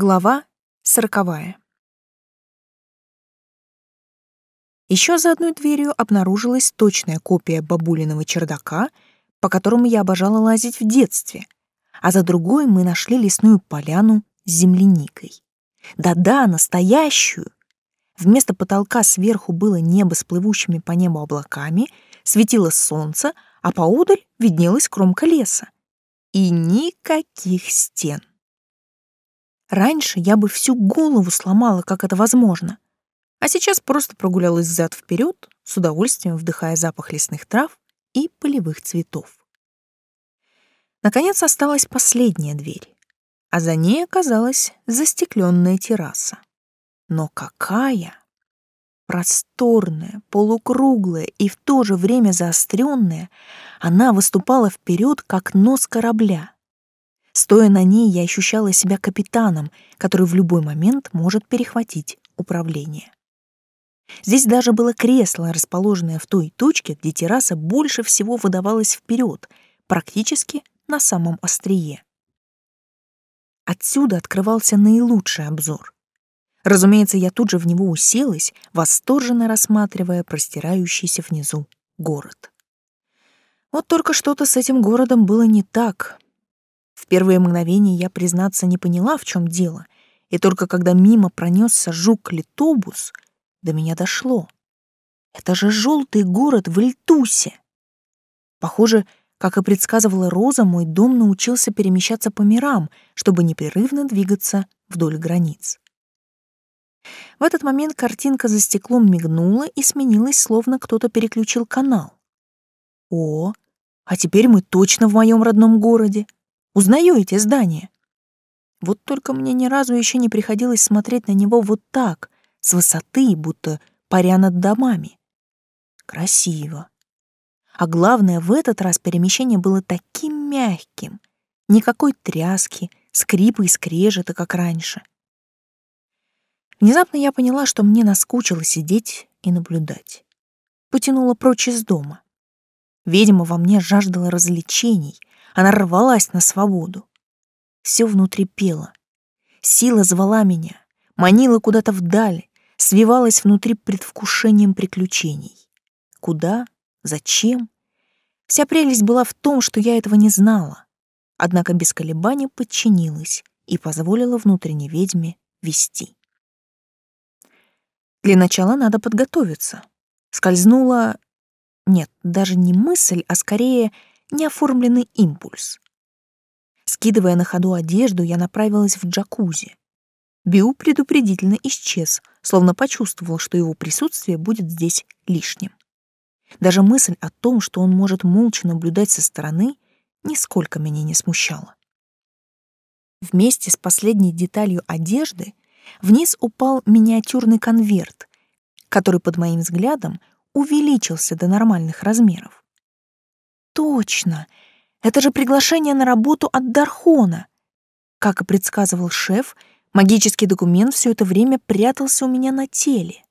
Глава сороковая. Еще за одной дверью обнаружилась точная копия бабулиного чердака, по которому я обожала лазить в детстве, а за другой мы нашли лесную поляну с земляникой. Да-да, настоящую. Вместо потолка сверху было небо с плывущими по небу облаками, светило солнце, а поодаль виднелась кромка леса. И никаких стен. Раньше я бы всю голову сломала, как это возможно. А сейчас просто прогулялась зад вперед, с удовольствием вдыхая запах лесных трав и полевых цветов. Наконец осталась последняя дверь, а за ней оказалась застекленная терраса. Но какая! Просторная, полукруглая и в то же время заостренная, она выступала вперед, как нос корабля — Стоя на ней, я ощущала себя капитаном, который в любой момент может перехватить управление. Здесь даже было кресло, расположенное в той точке, где терраса больше всего выдавалась вперед, практически на самом острие. Отсюда открывался наилучший обзор. Разумеется, я тут же в него уселась, восторженно рассматривая простирающийся внизу город. Вот только что-то с этим городом было не так — первые мгновения я, признаться, не поняла, в чем дело, и только когда мимо пронесся жук-литобус, до меня дошло. Это же желтый город в Эльтусе. Похоже, как и предсказывала Роза, мой дом научился перемещаться по мирам, чтобы непрерывно двигаться вдоль границ. В этот момент картинка за стеклом мигнула и сменилась, словно кто-то переключил канал. О, а теперь мы точно в моем родном городе. Узнаю эти здания. Вот только мне ни разу еще не приходилось смотреть на него вот так, с высоты, будто паря над домами. Красиво. А главное, в этот раз перемещение было таким мягким. Никакой тряски, скрипа и скрежета, как раньше. Внезапно я поняла, что мне наскучило сидеть и наблюдать. Потянула прочь из дома. Видимо, во мне жаждала развлечений, она рвалась на свободу. Все внутри пело. Сила звала меня, манила куда-то вдаль, свивалась внутри предвкушением приключений. Куда? Зачем? Вся прелесть была в том, что я этого не знала. Однако без колебаний подчинилась и позволила внутренней ведьме вести. Для начала надо подготовиться. Скользнула... Нет, даже не мысль, а скорее неоформленный импульс. Скидывая на ходу одежду, я направилась в джакузи. Биу предупредительно исчез, словно почувствовал, что его присутствие будет здесь лишним. Даже мысль о том, что он может молча наблюдать со стороны, нисколько меня не смущала. Вместе с последней деталью одежды вниз упал миниатюрный конверт, который под моим взглядом увеличился до нормальных размеров. Точно! Это же приглашение на работу от Дархона. Как и предсказывал шеф, магический документ все это время прятался у меня на теле.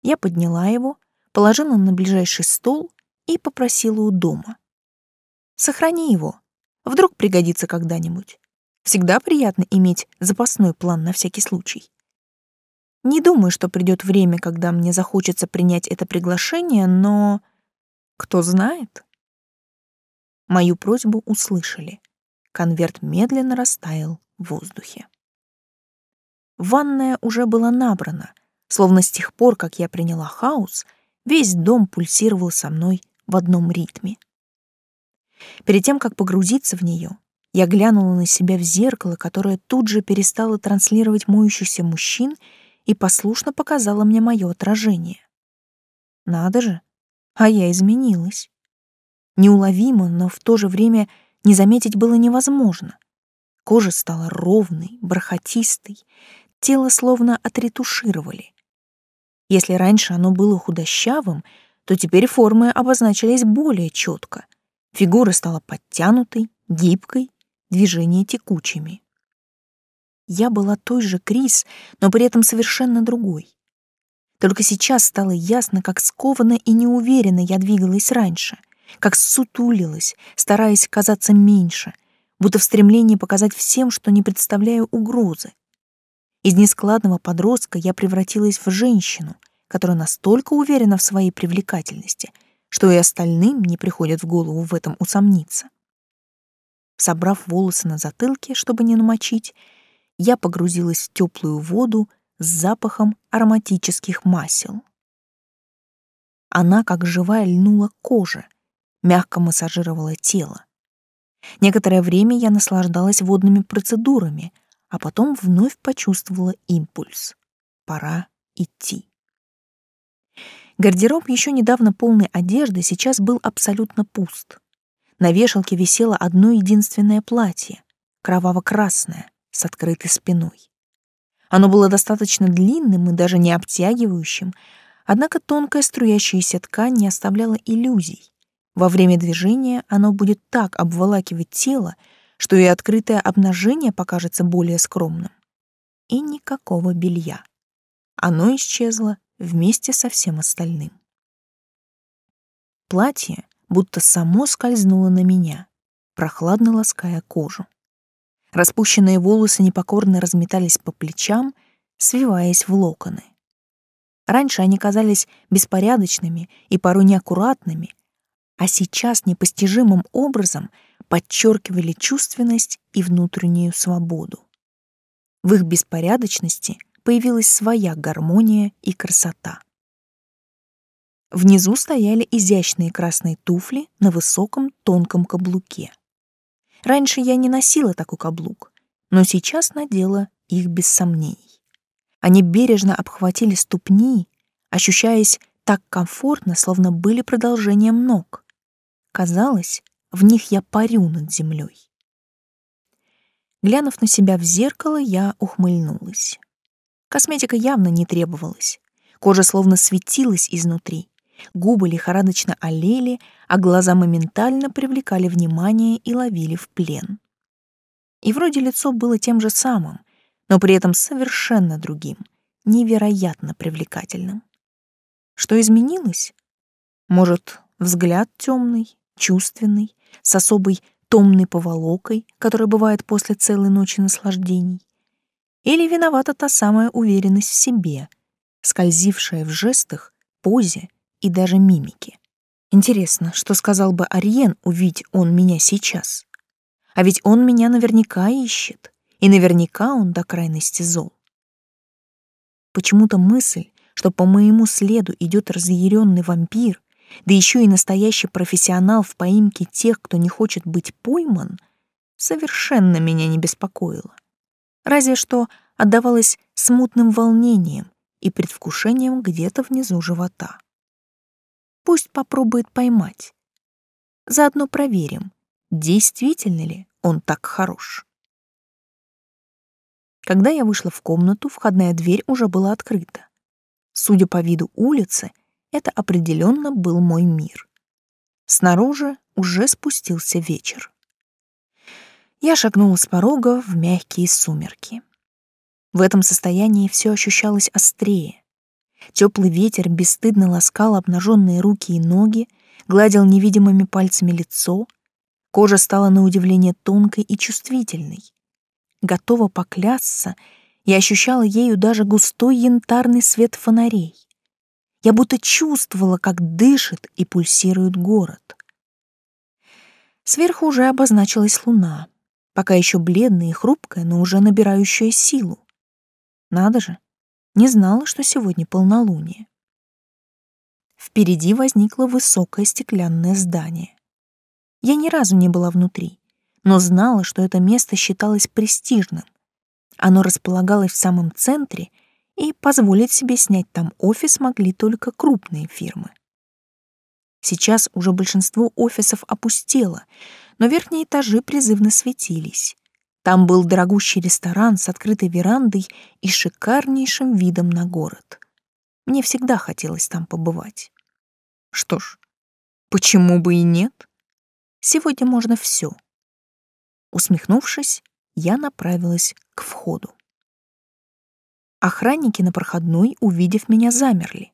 Я подняла его, положила на ближайший стол и попросила у дома. «Сохрани его. Вдруг пригодится когда-нибудь. Всегда приятно иметь запасной план на всякий случай. Не думаю, что придет время, когда мне захочется принять это приглашение, но кто знает? Мою просьбу услышали. Конверт медленно растаял в воздухе. Ванная уже была набрана, словно с тех пор, как я приняла хаос, весь дом пульсировал со мной в одном ритме. Перед тем, как погрузиться в нее, я глянула на себя в зеркало, которое тут же перестало транслировать моющихся мужчин и послушно показала мне мое отражение. Надо же, а я изменилась. Неуловимо, но в то же время не заметить было невозможно. Кожа стала ровной, бархатистой, тело словно отретушировали. Если раньше оно было худощавым, то теперь формы обозначились более четко. Фигура стала подтянутой, гибкой, движения текучими. Я была той же Крис, но при этом совершенно другой. Только сейчас стало ясно, как скованно и неуверенно я двигалась раньше, как сутулилась, стараясь казаться меньше, будто в стремлении показать всем, что не представляю угрозы. Из нескладного подростка я превратилась в женщину, которая настолько уверена в своей привлекательности, что и остальным не приходит в голову в этом усомниться. Собрав волосы на затылке, чтобы не намочить, я погрузилась в теплую воду с запахом ароматических масел. Она, как живая, льнула к мягко массажировала тело. Некоторое время я наслаждалась водными процедурами, а потом вновь почувствовала импульс. Пора идти. Гардероб еще недавно полной одежды сейчас был абсолютно пуст. На вешалке висело одно единственное платье, кроваво-красное, с открытой спиной. Оно было достаточно длинным и даже не обтягивающим, однако тонкая струящаяся ткань не оставляла иллюзий. Во время движения оно будет так обволакивать тело, что и открытое обнажение покажется более скромным. И никакого белья. Оно исчезло вместе со всем остальным. Платье будто само скользнуло на меня, прохладно лаская кожу. Распущенные волосы непокорно разметались по плечам, свиваясь в локоны. Раньше они казались беспорядочными и порой неаккуратными, а сейчас непостижимым образом подчеркивали чувственность и внутреннюю свободу. В их беспорядочности появилась своя гармония и красота. Внизу стояли изящные красные туфли на высоком тонком каблуке. Раньше я не носила такой каблук, но сейчас надела их без сомнений. Они бережно обхватили ступни, ощущаясь так комфортно, словно были продолжением ног. Казалось, в них я парю над землей. Глянув на себя в зеркало, я ухмыльнулась. Косметика явно не требовалась. Кожа словно светилась изнутри, губы лихорадочно олели, а глаза моментально привлекали внимание и ловили в плен. И вроде лицо было тем же самым, но при этом совершенно другим, невероятно привлекательным. Что изменилось? Может, взгляд темный, чувственный, с особой томной поволокой, которая бывает после целой ночи наслаждений? Или виновата та самая уверенность в себе, скользившая в жестах, позе и даже мимики. Интересно, что сказал бы Ариен, увидеть он меня сейчас? А ведь он меня наверняка ищет, и наверняка он до крайности зол. Почему-то мысль, что по моему следу идет разъяренный вампир, да еще и настоящий профессионал в поимке тех, кто не хочет быть пойман, совершенно меня не беспокоила. Разве что отдавалась смутным волнением и предвкушением где-то внизу живота. Пусть попробует поймать. Заодно проверим, действительно ли он так хорош. Когда я вышла в комнату, входная дверь уже была открыта. Судя по виду улицы, это определенно был мой мир. Снаружи уже спустился вечер. Я шагнула с порога в мягкие сумерки. В этом состоянии все ощущалось острее. Теплый ветер бесстыдно ласкал обнаженные руки и ноги, гладил невидимыми пальцами лицо. Кожа стала на удивление тонкой и чувствительной. Готова поклясться, я ощущала ею даже густой янтарный свет фонарей. Я будто чувствовала, как дышит и пульсирует город. Сверху уже обозначилась луна, пока еще бледная и хрупкая, но уже набирающая силу. Надо же, не знала, что сегодня полнолуние. Впереди возникло высокое стеклянное здание. Я ни разу не была внутри, но знала, что это место считалось престижным. Оно располагалось в самом центре, и позволить себе снять там офис могли только крупные фирмы. Сейчас уже большинство офисов опустело, но верхние этажи призывно светились. Там был дорогущий ресторан с открытой верандой и шикарнейшим видом на город. Мне всегда хотелось там побывать. Что ж, почему бы и нет? Сегодня можно все. Усмехнувшись, я направилась к входу. Охранники на проходной, увидев меня, замерли.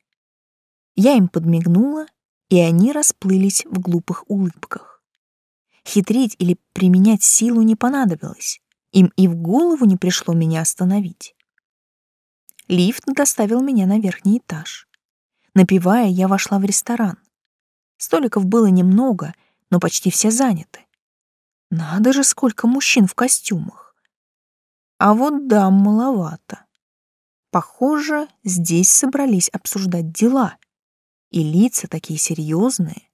Я им подмигнула, и они расплылись в глупых улыбках. Хитрить или применять силу не понадобилось. Им и в голову не пришло меня остановить. Лифт доставил меня на верхний этаж. Напивая, я вошла в ресторан. Столиков было немного, но почти все заняты. Надо же, сколько мужчин в костюмах. А вот дам маловато. Похоже, здесь собрались обсуждать дела. И лица такие серьезные.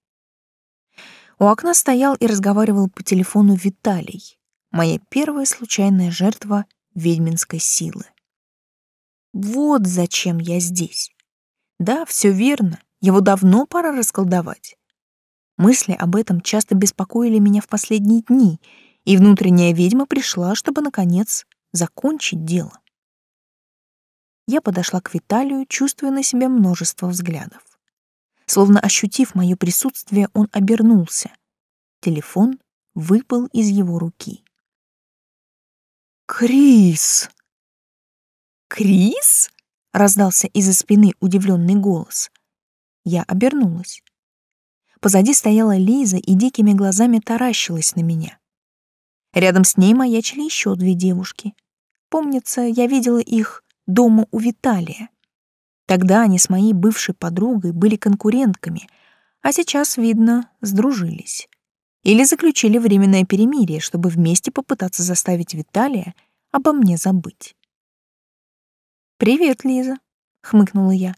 У окна стоял и разговаривал по телефону Виталий, моя первая случайная жертва ведьминской силы. Вот зачем я здесь. Да, все верно, его давно пора расколдовать. Мысли об этом часто беспокоили меня в последние дни, и внутренняя ведьма пришла, чтобы, наконец, закончить дело. Я подошла к Виталию, чувствуя на себе множество взглядов. Словно ощутив мое присутствие, он обернулся. Телефон выпал из его руки. «Крис!» «Крис?» — раздался из-за спины удивленный голос. Я обернулась. Позади стояла Лиза и дикими глазами таращилась на меня. Рядом с ней маячили еще две девушки. Помнится, я видела их дома у Виталия. Тогда они с моей бывшей подругой были конкурентками, а сейчас, видно, сдружились. Или заключили временное перемирие, чтобы вместе попытаться заставить Виталия обо мне забыть. «Привет, Лиза», — хмыкнула я.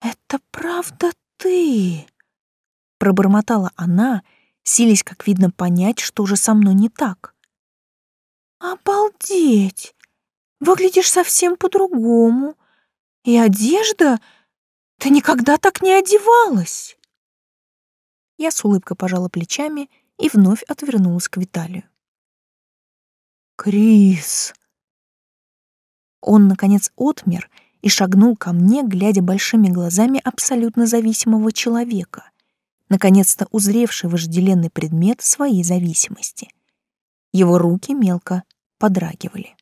«Это правда ты?» — пробормотала она, силясь, как видно, понять, что же со мной не так. «Обалдеть! Выглядишь совсем по-другому. И одежда... Ты никогда так не одевалась!» Я с улыбкой пожала плечами и вновь отвернулась к Виталию. «Крис!» Он, наконец, отмер и шагнул ко мне, глядя большими глазами абсолютно зависимого человека, наконец-то узревший вожделенный предмет своей зависимости. Его руки мелко подрагивали.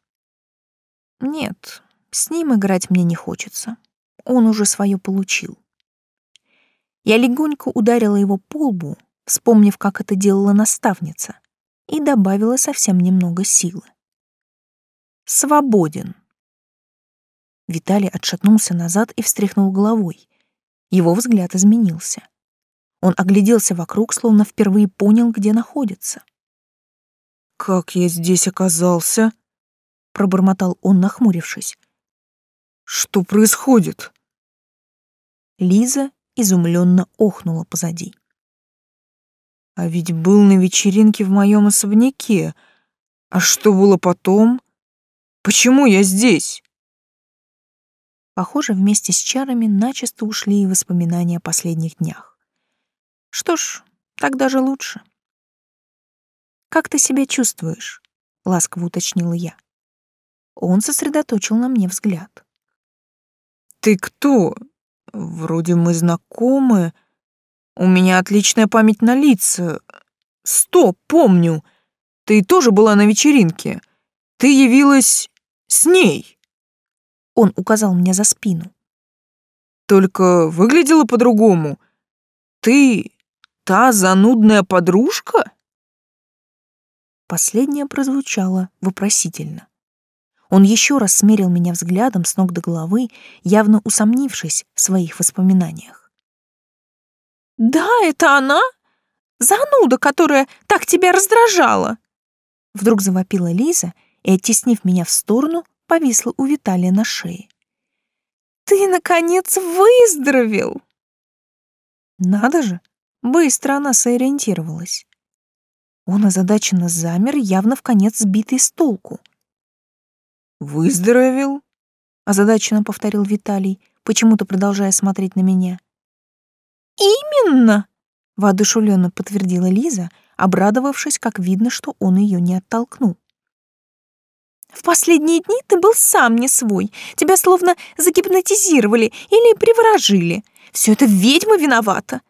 Нет, с ним играть мне не хочется. Он уже свое получил. Я легонько ударила его по лбу, вспомнив, как это делала наставница, и добавила совсем немного силы. Свободен. Виталий отшатнулся назад и встряхнул головой. Его взгляд изменился. Он огляделся вокруг, словно впервые понял, где находится. «Как я здесь оказался?» — пробормотал он, нахмурившись. «Что происходит?» Лиза изумленно охнула позади. «А ведь был на вечеринке в моем особняке. А что было потом? Почему я здесь?» Похоже, вместе с чарами начисто ушли и воспоминания о последних днях. Что ж, так даже лучше. «Как ты себя чувствуешь?» — ласково уточнила я. Он сосредоточил на мне взгляд. «Ты кто? Вроде мы знакомы. У меня отличная память на лица. Стоп, помню. Ты тоже была на вечеринке. Ты явилась с ней». Он указал мне за спину. Только выглядела по-другому. Ты та занудная подружка? Последнее прозвучало вопросительно. Он еще раз смерил меня взглядом с ног до головы, явно усомнившись в своих воспоминаниях. «Да, это она? Зануда, которая так тебя раздражала!» Вдруг завопила Лиза и, оттеснив меня в сторону, повисла у Виталия на шее. «Ты, наконец, выздоровел!» Надо же, быстро она сориентировалась. Он озадаченно замер, явно в конец сбитый с толку. «Выздоровел?» — озадаченно повторил Виталий, почему-то продолжая смотреть на меня. «Именно!» — воодушевленно подтвердила Лиза, обрадовавшись, как видно, что он ее не оттолкнул. В последние дни ты был сам не свой. Тебя словно загипнотизировали или приворожили. Все это ведьма виновата.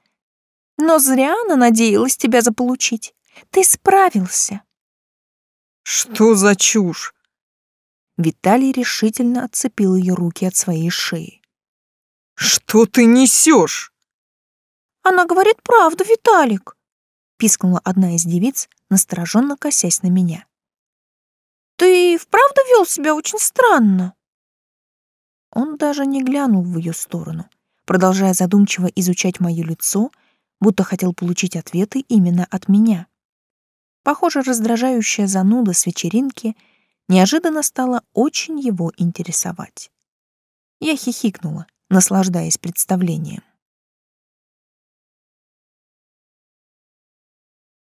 Но зря она надеялась тебя заполучить. Ты справился. Что за чушь? Виталий решительно отцепил ее руки от своей шеи. Что ты несешь? Она говорит правду, Виталик. пискнула одна из девиц, настороженно косясь на меня. «Ты вправду вел себя очень странно?» Он даже не глянул в ее сторону, продолжая задумчиво изучать мое лицо, будто хотел получить ответы именно от меня. Похоже, раздражающая зануда с вечеринки неожиданно стала очень его интересовать. Я хихикнула, наслаждаясь представлением.